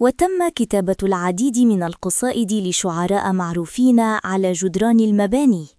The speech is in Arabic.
وتم كتابة العديد من القصائد لشعراء معروفين على جدران المباني.